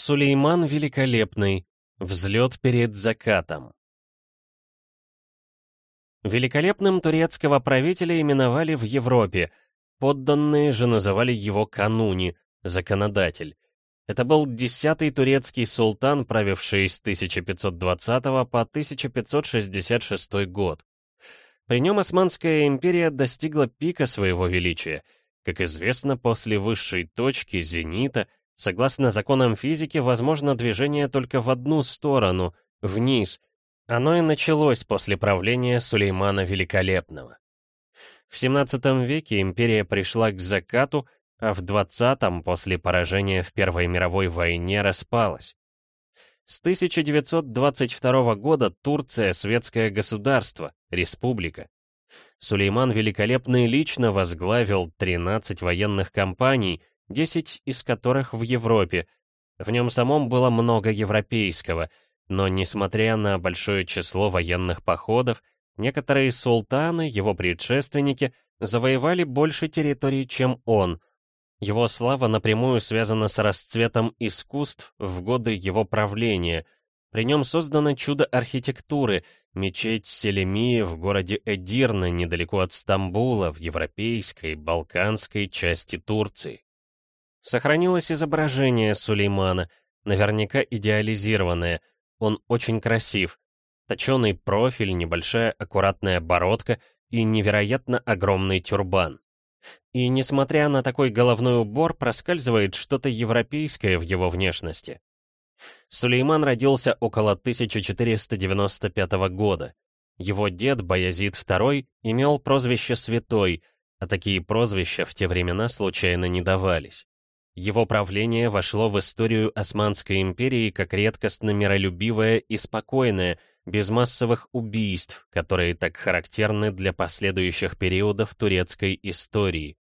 Сулейман Великолепный. Взлет перед закатом. Великолепным турецкого правителя именовали в Европе, подданные же называли его Кануни, законодатель. Это был десятый турецкий султан, правивший с 1520 по 1566 год. При нем Османская империя достигла пика своего величия. Как известно, после высшей точки, зенита — Согласно законам физики, возможно движение только в одну сторону, вниз. Оно и началось после правления Сулеймана Великолепного. В 17 веке империя пришла к закату, а в 20-м, после поражения в Первой мировой войне, распалась. С 1922 года Турция — светское государство, республика. Сулейман Великолепный лично возглавил 13 военных кампаний, 10 из которых в Европе. В нем самом было много европейского, но несмотря на большое число военных походов, некоторые султаны, его предшественники, завоевали больше территорий, чем он. Его слава напрямую связана с расцветом искусств в годы его правления. При нем создано чудо архитектуры, мечеть Селемии в городе Эдирна, недалеко от Стамбула, в европейской, балканской части Турции. Сохранилось изображение Сулеймана, наверняка идеализированное. Он очень красив. Точеный профиль, небольшая аккуратная бородка и невероятно огромный тюрбан. И несмотря на такой головной убор, проскальзывает что-то европейское в его внешности. Сулейман родился около 1495 года. Его дед, Баязид II, имел прозвище «Святой», а такие прозвища в те времена случайно не давались. Его правление вошло в историю Османской империи как редкостно миролюбивое и спокойное, без массовых убийств, которые так характерны для последующих периодов турецкой истории.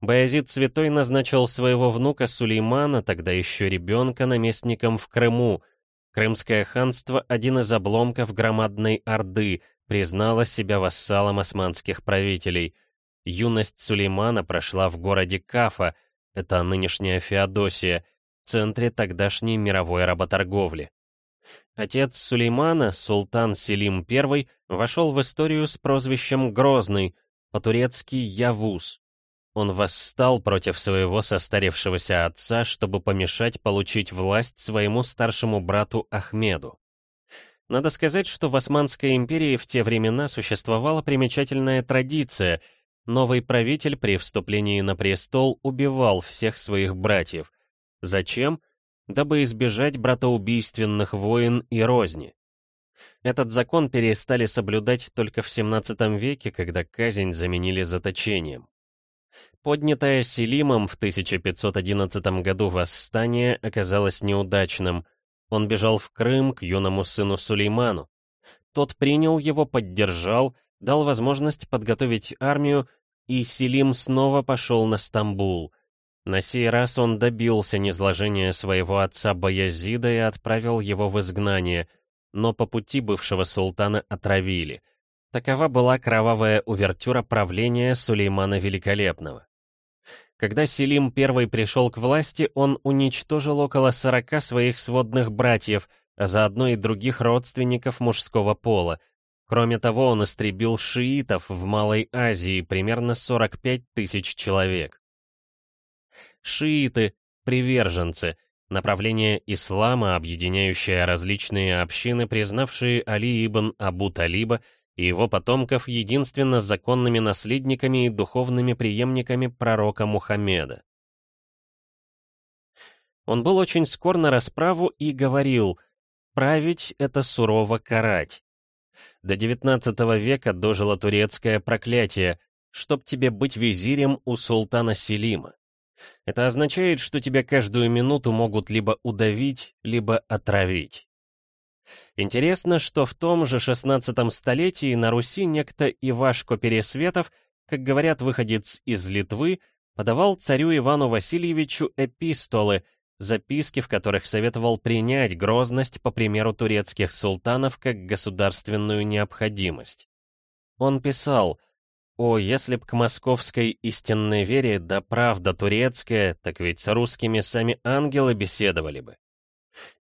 Баязид Святой назначил своего внука Сулеймана, тогда еще ребенка, наместником в Крыму. Крымское ханство, один из обломков громадной Орды, признало себя вассалом османских правителей. Юность Сулеймана прошла в городе Кафа, это нынешняя Феодосия, в центре тогдашней мировой работорговли. Отец Сулеймана, султан Селим I, вошел в историю с прозвищем Грозный, по-турецки Явуз. Он восстал против своего состарившегося отца, чтобы помешать получить власть своему старшему брату Ахмеду. Надо сказать, что в Османской империи в те времена существовала примечательная традиция — Новый правитель при вступлении на престол убивал всех своих братьев. Зачем? Дабы избежать братоубийственных войн и розни. Этот закон перестали соблюдать только в 17 веке, когда казнь заменили заточением. Поднятое Селимом в 1511 году восстание оказалось неудачным. Он бежал в Крым к юному сыну Сулейману. Тот принял его, поддержал, дал возможность подготовить армию и Селим снова пошел на Стамбул. На сей раз он добился низложения своего отца Баязида и отправил его в изгнание, но по пути бывшего султана отравили. Такова была кровавая увертюра правления Сулеймана Великолепного. Когда Селим I пришел к власти, он уничтожил около 40 своих сводных братьев, а заодно и других родственников мужского пола, Кроме того, он истребил шиитов в Малой Азии примерно 45 тысяч человек. Шииты — приверженцы, направление ислама, объединяющее различные общины, признавшие Али ибн Абу Талиба и его потомков единственно законными наследниками и духовными преемниками пророка Мухаммеда. Он был очень скор на расправу и говорил «править — это сурово карать». До XIX века дожило турецкое проклятие «чтоб тебе быть визирем у султана Селима». Это означает, что тебя каждую минуту могут либо удавить, либо отравить. Интересно, что в том же XVI столетии на Руси некто Ивашко Пересветов, как говорят выходец из Литвы, подавал царю Ивану Васильевичу эпистолы, записки в которых советовал принять грозность по примеру турецких султанов как государственную необходимость. Он писал О, если б к московской истинной вере, да правда турецкая, так ведь с русскими сами ангелы беседовали бы.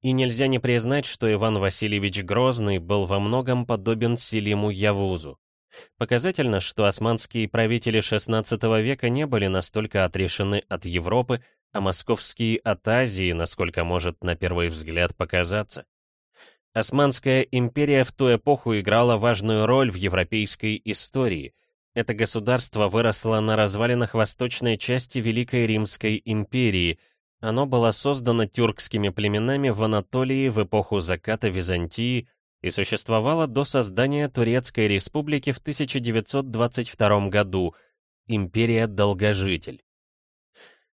И нельзя не признать, что Иван Васильевич Грозный был во многом подобен Селиму Явузу. Показательно, что османские правители XVI века не были настолько отрешены от Европы, а московские от Азии, насколько может на первый взгляд показаться. Османская империя в ту эпоху играла важную роль в европейской истории. Это государство выросло на развалинах восточной части Великой Римской империи. Оно было создано тюркскими племенами в Анатолии в эпоху заката Византии и существовало до создания Турецкой республики в 1922 году, империя Долгожитель.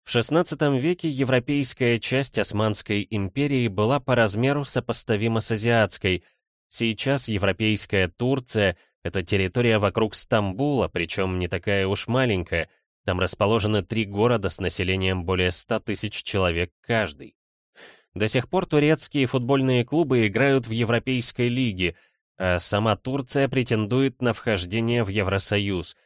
В XVI веке европейская часть Османской империи была по размеру сопоставима с азиатской. Сейчас европейская Турция — это территория вокруг Стамбула, причем не такая уж маленькая. Там расположены три города с населением более 100 тысяч человек каждый. До сих пор турецкие футбольные клубы играют в Европейской лиге, а сама Турция претендует на вхождение в Евросоюз.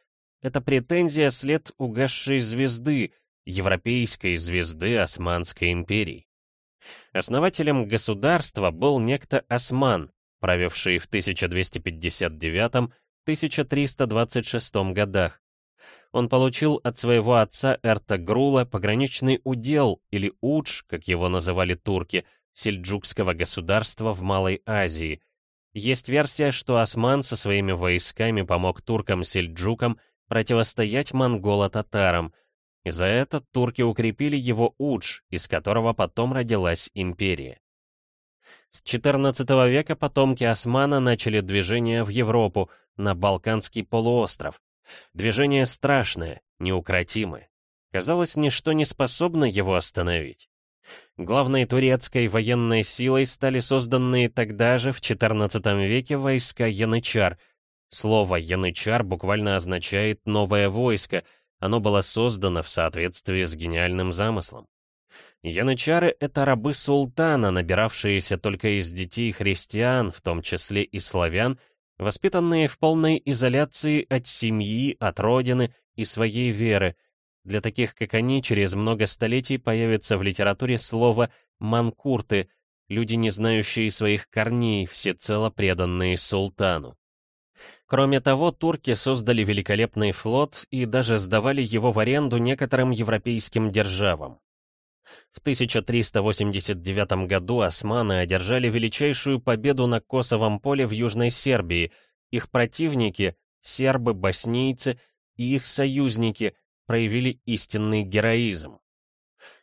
Это претензия след угасшей звезды, европейской звезды Османской империи. Основателем государства был некто Осман, правивший в 1259-1326 годах. Он получил от своего отца Эртагрула пограничный удел, или удж, как его называли турки, сельджукского государства в Малой Азии. Есть версия, что Осман со своими войсками помог туркам-сельджукам противостоять монголо-татарам, и за это турки укрепили его Удж, из которого потом родилась империя. С XIV века потомки Османа начали движение в Европу, на Балканский полуостров. Движение страшное, неукротимое. Казалось, ничто не способно его остановить. Главной турецкой военной силой стали созданные тогда же, в XIV веке, войска Янычар. Слово «янычар» буквально означает «новое войско», оно было создано в соответствии с гениальным замыслом. Янычары — это рабы султана, набиравшиеся только из детей христиан, в том числе и славян, воспитанные в полной изоляции от семьи, от родины и своей веры. Для таких, как они, через много столетий появится в литературе слово «манкурты», люди, не знающие своих корней, всецело преданные султану. Кроме того, турки создали великолепный флот и даже сдавали его в аренду некоторым европейским державам. В 1389 году османы одержали величайшую победу на Косовом поле в Южной Сербии. Их противники, сербы-боснийцы и их союзники проявили истинный героизм.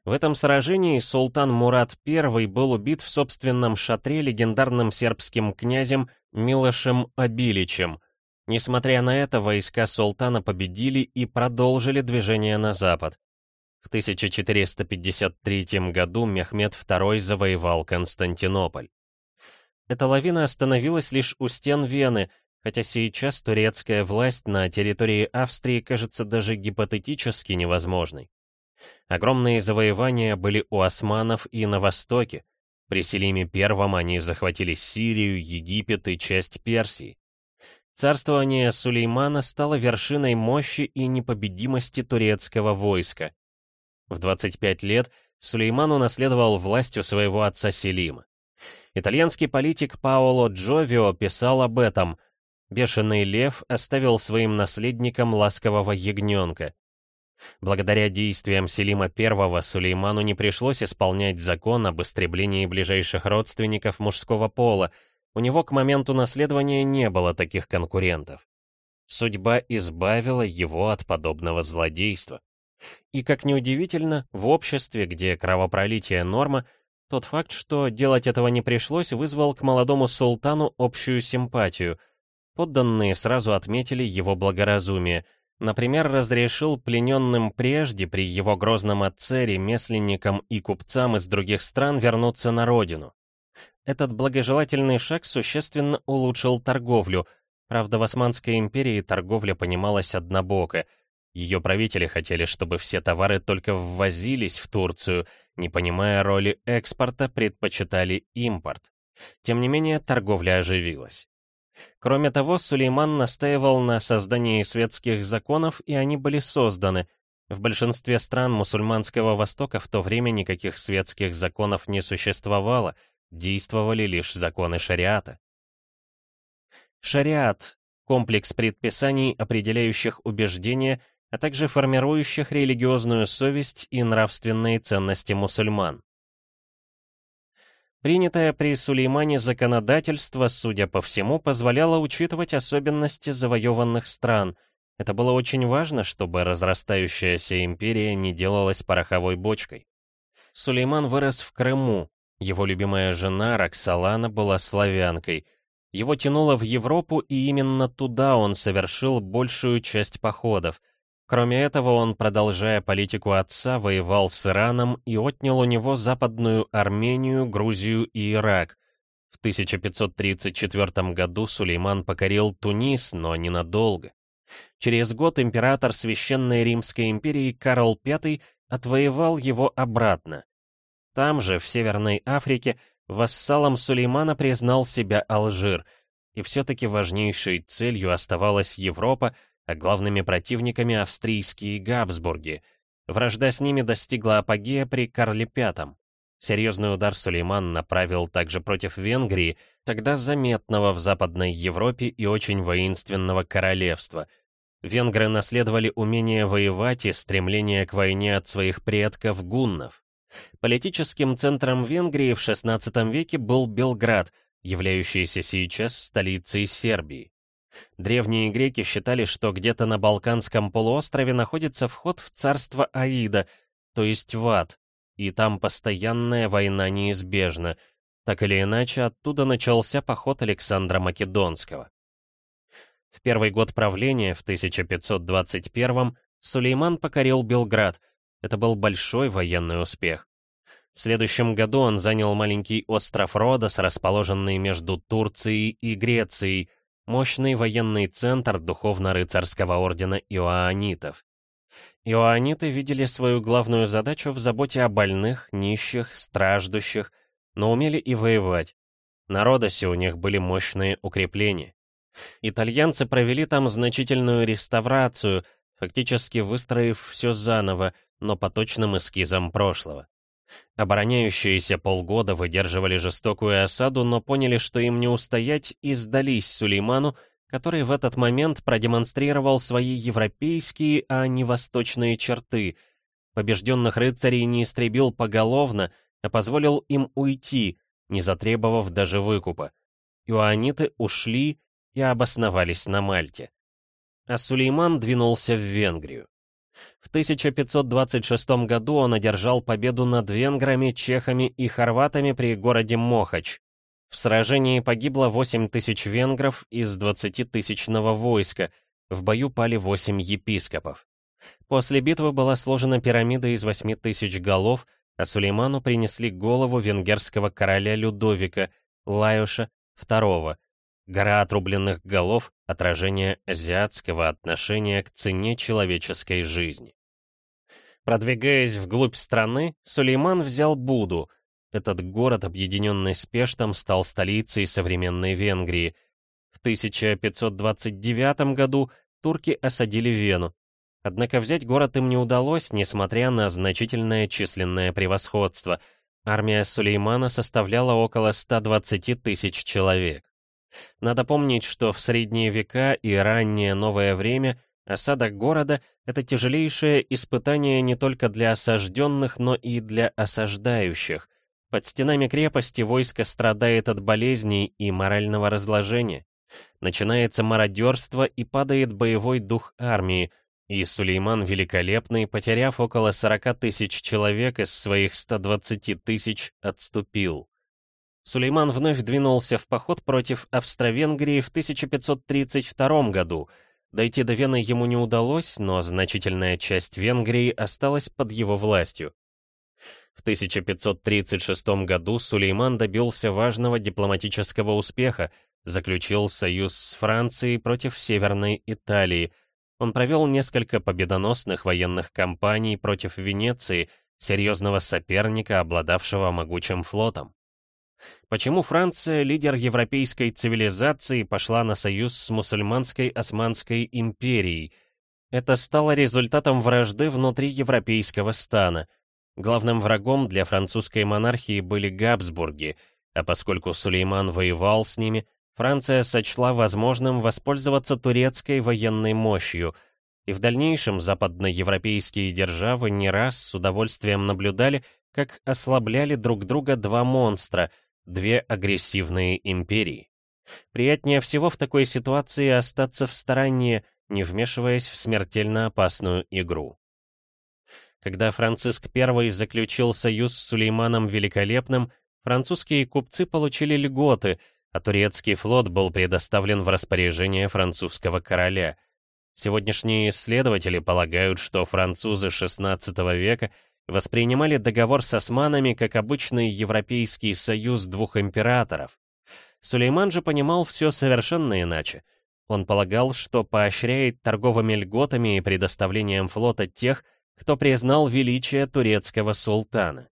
В этом сражении султан Мурат I был убит в собственном шатре легендарным сербским князем Милошем Абиличем – Несмотря на это, войска султана победили и продолжили движение на запад. В 1453 году Мехмед II завоевал Константинополь. Эта лавина остановилась лишь у стен Вены, хотя сейчас турецкая власть на территории Австрии кажется даже гипотетически невозможной. Огромные завоевания были у османов и на Востоке. При Селиме I они захватили Сирию, Египет и часть Персии. Царствование Сулеймана стало вершиной мощи и непобедимости турецкого войска. В 25 лет Сулейман унаследовал власть у своего отца Селима. Итальянский политик Паоло Джовио писал об этом. Бешеный лев оставил своим наследникам ласкового ягненка. Благодаря действиям Селима I Сулейману не пришлось исполнять закон об истреблении ближайших родственников мужского пола, у него к моменту наследования не было таких конкурентов. Судьба избавила его от подобного злодейства. И, как неудивительно, в обществе, где кровопролитие норма, тот факт, что делать этого не пришлось, вызвал к молодому султану общую симпатию. Подданные сразу отметили его благоразумие. Например, разрешил плененным прежде при его грозном отце, ремесленникам и купцам из других стран вернуться на родину. Этот благожелательный шаг существенно улучшил торговлю. Правда, в Османской империи торговля понималась однобоко. Ее правители хотели, чтобы все товары только ввозились в Турцию, не понимая роли экспорта, предпочитали импорт. Тем не менее, торговля оживилась. Кроме того, Сулейман настаивал на создании светских законов, и они были созданы. В большинстве стран мусульманского Востока в то время никаких светских законов не существовало, действовали лишь законы шариата. Шариат — комплекс предписаний, определяющих убеждения, а также формирующих религиозную совесть и нравственные ценности мусульман. Принятое при Сулеймане законодательство, судя по всему, позволяло учитывать особенности завоеванных стран. Это было очень важно, чтобы разрастающаяся империя не делалась пороховой бочкой. Сулейман вырос в Крыму. Его любимая жена Роксолана была славянкой. Его тянуло в Европу, и именно туда он совершил большую часть походов — Кроме этого, он, продолжая политику отца, воевал с Ираном и отнял у него Западную Армению, Грузию и Ирак. В 1534 году Сулейман покорил Тунис, но ненадолго. Через год император Священной Римской империи Карл V отвоевал его обратно. Там же, в Северной Африке, вассалом Сулеймана признал себя Алжир, и все-таки важнейшей целью оставалась Европа, а главными противниками австрийские Габсбурги. Вражда с ними достигла апогея при Карле V. Серьезный удар Сулейман направил также против Венгрии, тогда заметного в Западной Европе и очень воинственного королевства. Венгры наследовали умение воевать и стремление к войне от своих предков гуннов. Политическим центром Венгрии в XVI веке был Белград, являющийся сейчас столицей Сербии. Древние греки считали, что где-то на Балканском полуострове находится вход в царство Аида, то есть в ад, и там постоянная война неизбежна. Так или иначе, оттуда начался поход Александра Македонского. В первый год правления, в 1521 Сулейман покорил Белград. Это был большой военный успех. В следующем году он занял маленький остров Родос, расположенный между Турцией и Грецией, мощный военный центр духовно-рыцарского ордена иоанитов. Иоаниты видели свою главную задачу в заботе о больных, нищих, страждущих, но умели и воевать. На Родосе у них были мощные укрепления. Итальянцы провели там значительную реставрацию, фактически выстроив все заново, но по точным эскизам прошлого. Обороняющиеся полгода выдерживали жестокую осаду, но поняли, что им не устоять, и сдались Сулейману, который в этот момент продемонстрировал свои европейские, а не восточные черты. Побежденных рыцарей не истребил поголовно, а позволил им уйти, не затребовав даже выкупа. Иоанниты ушли и обосновались на Мальте. А Сулейман двинулся в Венгрию. В 1526 году он одержал победу над венграми, чехами и хорватами при городе Мохач. В сражении погибло 8 тысяч венгров из 20-тысячного войска, в бою пали 8 епископов. После битвы была сложена пирамида из 8 тысяч голов, а Сулейману принесли голову венгерского короля Людовика, Лаюша II, Гора отрубленных голов — отражение азиатского отношения к цене человеческой жизни. Продвигаясь вглубь страны, Сулейман взял Буду. Этот город, объединенный с Пештом, стал столицей современной Венгрии. В 1529 году турки осадили Вену. Однако взять город им не удалось, несмотря на значительное численное превосходство. Армия Сулеймана составляла около 120 тысяч человек. Надо помнить, что в средние века и раннее новое время осада города — это тяжелейшее испытание не только для осажденных, но и для осаждающих. Под стенами крепости войско страдает от болезней и морального разложения. Начинается мародерство и падает боевой дух армии, и Сулейман Великолепный, потеряв около 40 тысяч человек из своих 120 тысяч, отступил. Сулейман вновь двинулся в поход против Австро-Венгрии в 1532 году. Дойти до Вены ему не удалось, но значительная часть Венгрии осталась под его властью. В 1536 году Сулейман добился важного дипломатического успеха, заключил союз с Францией против Северной Италии. Он провел несколько победоносных военных кампаний против Венеции, серьезного соперника, обладавшего могучим флотом. Почему Франция, лидер европейской цивилизации, пошла на союз с мусульманской Османской империей? Это стало результатом вражды внутри европейского стана. Главным врагом для французской монархии были Габсбурги, а поскольку Сулейман воевал с ними, Франция сочла возможным воспользоваться турецкой военной мощью, и в дальнейшем западноевропейские державы не раз с удовольствием наблюдали, как ослабляли друг друга два монстра, две агрессивные империи. Приятнее всего в такой ситуации остаться в стороне, не вмешиваясь в смертельно опасную игру. Когда Франциск I заключил союз с Сулейманом Великолепным, французские купцы получили льготы — а турецкий флот был предоставлен в распоряжение французского короля. Сегодняшние исследователи полагают, что французы XVI века воспринимали договор с османами как обычный Европейский союз двух императоров. Сулейман же понимал все совершенно иначе. Он полагал, что поощряет торговыми льготами и предоставлением флота тех, кто признал величие турецкого султана.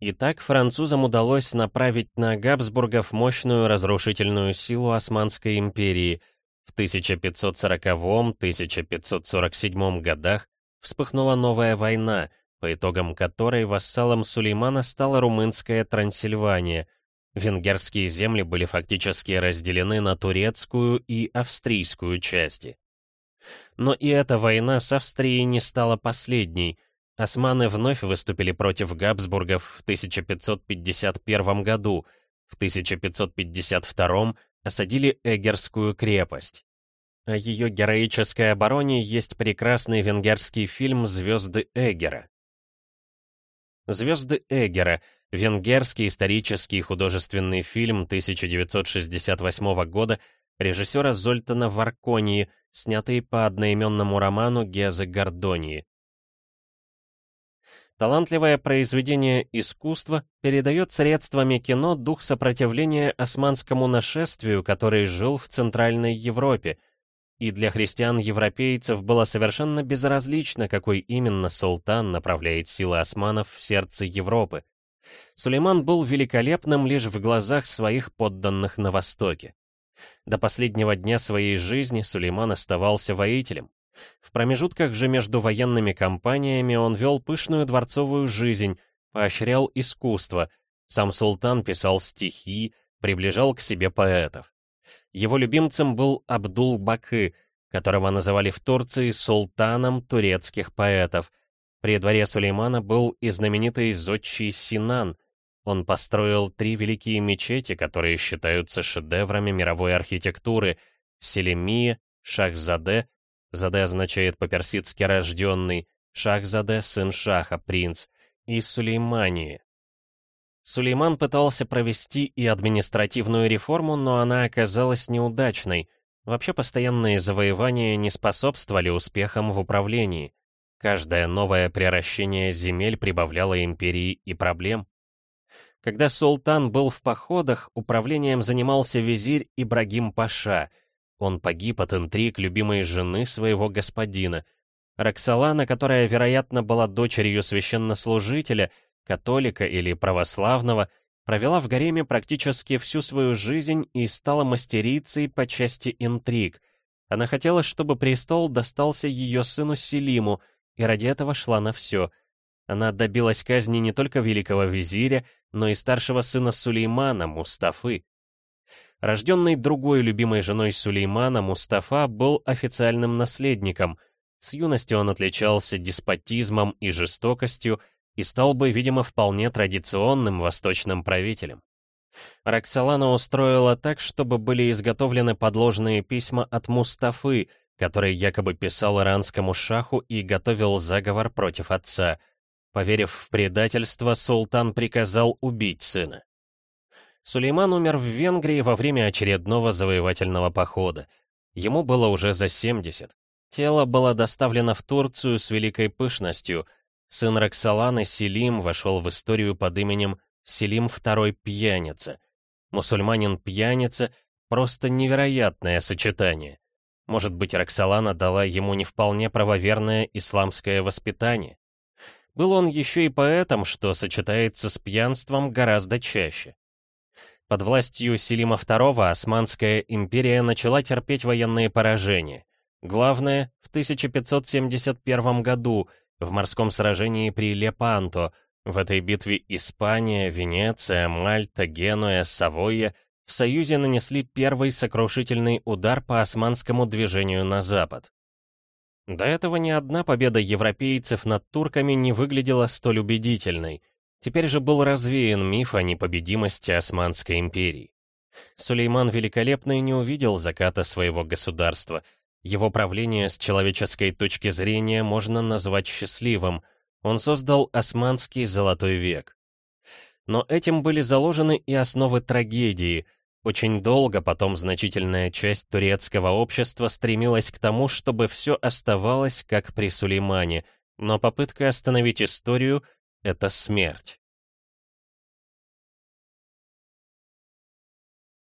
Итак, французам удалось направить на Габсбургов мощную разрушительную силу Османской империи. В 1540-1547 годах вспыхнула новая война, по итогам которой вассалом Сулеймана стала румынская Трансильвания. Венгерские земли были фактически разделены на турецкую и австрийскую части. Но и эта война с Австрией не стала последней — Османы вновь выступили против Габсбургов в 1551 году, в 1552 осадили Эгерскую крепость. О ее героической обороне есть прекрасный венгерский фильм «Звезды Эгера». «Звезды Эгера» — венгерский исторический художественный фильм 1968 года режиссера Зольтана Варконии, снятый по одноименному роману Гезы Гордонии. Талантливое произведение искусства передает средствами кино дух сопротивления османскому нашествию, который жил в Центральной Европе, и для христиан-европейцев было совершенно безразлично, какой именно султан направляет силы османов в сердце Европы. Сулейман был великолепным лишь в глазах своих подданных на Востоке. До последнего дня своей жизни Сулейман оставался воителем. В промежутках же между военными кампаниями он вел пышную дворцовую жизнь, поощрял искусство, сам султан писал стихи, приближал к себе поэтов. Его любимцем был Абдул-Бакы, которого называли в Турции султаном турецких поэтов. При дворе Сулеймана был и знаменитый зодчий Синан. Он построил три великие мечети, которые считаются шедеврами мировой архитектуры — Селемия, Шахзаде Заде означает по-персидски «рожденный», Шахзаде — сын Шаха, принц, и Сулеймании. Сулейман пытался провести и административную реформу, но она оказалась неудачной. Вообще постоянные завоевания не способствовали успехам в управлении. Каждое новое приращение земель прибавляло империи и проблем. Когда султан был в походах, управлением занимался визирь Ибрагим Паша — он погиб от интриг любимой жены своего господина. Роксолана, которая, вероятно, была дочерью священнослужителя, католика или православного, провела в гареме практически всю свою жизнь и стала мастерицей по части интриг. Она хотела, чтобы престол достался ее сыну Селиму, и ради этого шла на все. Она добилась казни не только великого визиря, но и старшего сына Сулеймана, Мустафы. Рожденный другой любимой женой Сулеймана, Мустафа был официальным наследником. С юности он отличался деспотизмом и жестокостью и стал бы, видимо, вполне традиционным восточным правителем. Роксолана устроила так, чтобы были изготовлены подложные письма от Мустафы, который якобы писал иранскому шаху и готовил заговор против отца. Поверив в предательство, султан приказал убить сына. Сулейман умер в Венгрии во время очередного завоевательного похода. Ему было уже за 70. Тело было доставлено в Турцию с великой пышностью. Сын Роксоланы Селим вошел в историю под именем Селим II Пьяница. Мусульманин-пьяница — просто невероятное сочетание. Может быть, Роксолана дала ему не вполне правоверное исламское воспитание. Был он еще и поэтом, что сочетается с пьянством гораздо чаще. Под властью Селима II Османская империя начала терпеть военные поражения. Главное, в 1571 году, в морском сражении при Лепанто, в этой битве Испания, Венеция, Мальта, Генуя, Савойя в Союзе нанесли первый сокрушительный удар по османскому движению на запад. До этого ни одна победа европейцев над турками не выглядела столь убедительной. Теперь же был развеян миф о непобедимости Османской империи. Сулейман Великолепный не увидел заката своего государства. Его правление с человеческой точки зрения можно назвать счастливым. Он создал Османский Золотой век. Но этим были заложены и основы трагедии — очень долго потом значительная часть турецкого общества стремилась к тому, чтобы все оставалось как при Сулеймане, но попытка остановить историю — это смерть.